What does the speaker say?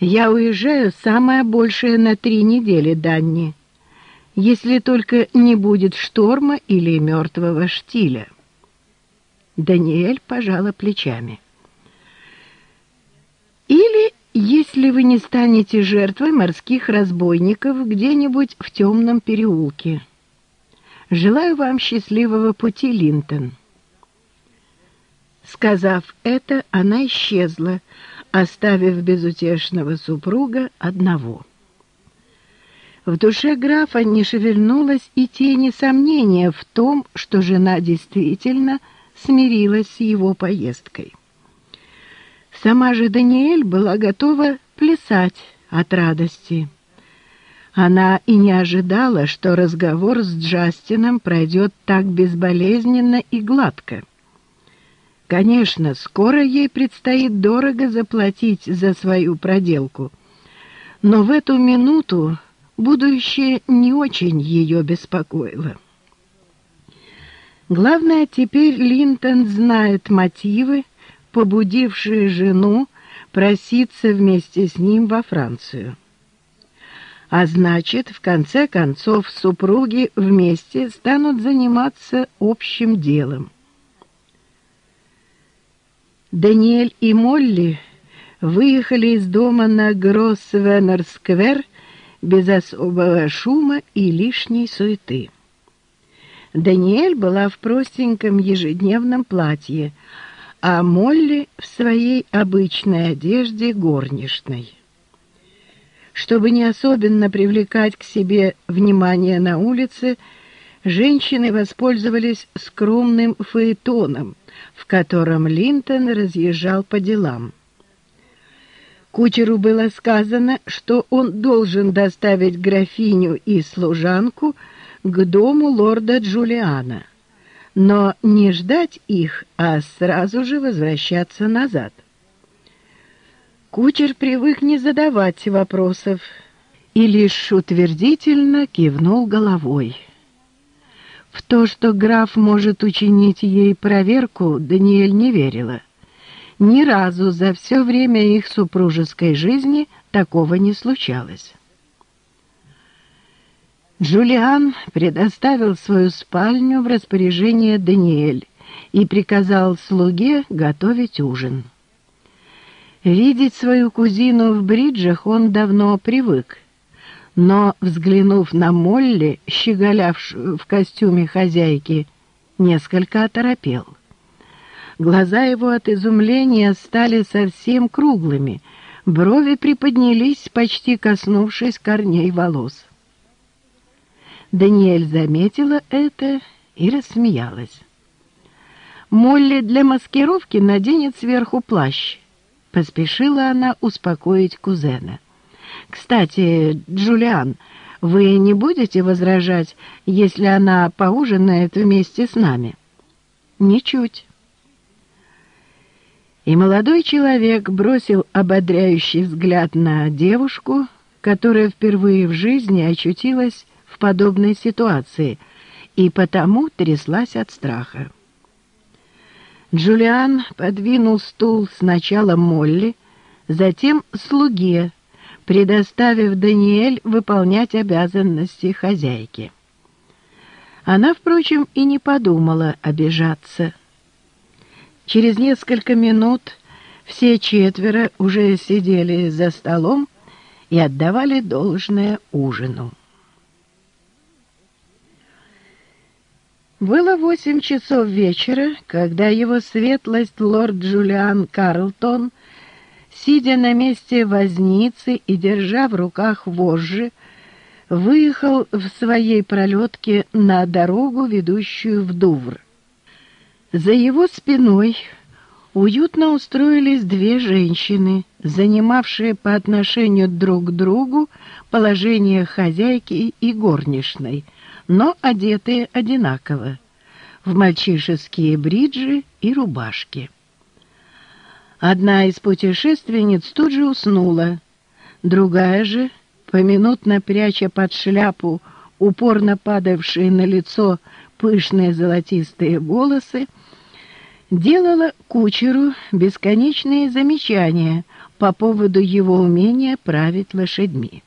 Я уезжаю самое большее на три недели, Данни, если только не будет шторма или мертвого штиля. Даниэль пожала плечами. Или если вы не станете жертвой морских разбойников где-нибудь в темном переулке. Желаю вам счастливого пути, Линтон. Сказав это, она исчезла, оставив безутешного супруга одного. В душе графа не шевельнулось и тени сомнения в том, что жена действительно смирилась с его поездкой. Сама же Даниэль была готова плясать от радости. Она и не ожидала, что разговор с Джастином пройдет так безболезненно и гладко. Конечно, скоро ей предстоит дорого заплатить за свою проделку, но в эту минуту будущее не очень ее беспокоило. Главное, теперь Линтон знает мотивы, побудившие жену проситься вместе с ним во Францию. А значит, в конце концов, супруги вместе станут заниматься общим делом. Даниэль и Молли выехали из дома на Гроссвеннер-сквер без особого шума и лишней суеты. Даниэль была в простеньком ежедневном платье, а Молли в своей обычной одежде горничной. Чтобы не особенно привлекать к себе внимание на улице, женщины воспользовались скромным фаэтоном, в котором Линтон разъезжал по делам. Кучеру было сказано, что он должен доставить графиню и служанку к дому лорда Джулиана, но не ждать их, а сразу же возвращаться назад. Кучер привык не задавать вопросов и лишь утвердительно кивнул головой. В то, что граф может учинить ей проверку, Даниэль не верила. Ни разу за все время их супружеской жизни такого не случалось. Джулиан предоставил свою спальню в распоряжение Даниэль и приказал слуге готовить ужин. Видеть свою кузину в бриджах он давно привык, но, взглянув на Молли, щеголявшую в костюме хозяйки, несколько оторопел. Глаза его от изумления стали совсем круглыми, брови приподнялись, почти коснувшись корней волос. Даниэль заметила это и рассмеялась. Молли для маскировки наденет сверху плащ. Поспешила она успокоить кузена. Кстати, Джулиан, вы не будете возражать, если она поужинает вместе с нами? Ничуть. И молодой человек бросил ободряющий взгляд на девушку, которая впервые в жизни очутилась в подобной ситуации и потому тряслась от страха. Джулиан подвинул стул сначала Молли, затем слуге, предоставив Даниэль выполнять обязанности хозяйки. Она, впрочем, и не подумала обижаться. Через несколько минут все четверо уже сидели за столом и отдавали должное ужину. Было восемь часов вечера, когда его светлость лорд Джулиан Карлтон сидя на месте возницы и держа в руках вожжи, выехал в своей пролетке на дорогу, ведущую в Дувр. За его спиной уютно устроились две женщины, занимавшие по отношению друг к другу положение хозяйки и горничной, но одетые одинаково, в мальчишеские бриджи и рубашки. Одна из путешественниц тут же уснула, другая же, поминутно пряча под шляпу упорно падавшие на лицо пышные золотистые волосы, делала кучеру бесконечные замечания по поводу его умения править лошадьми.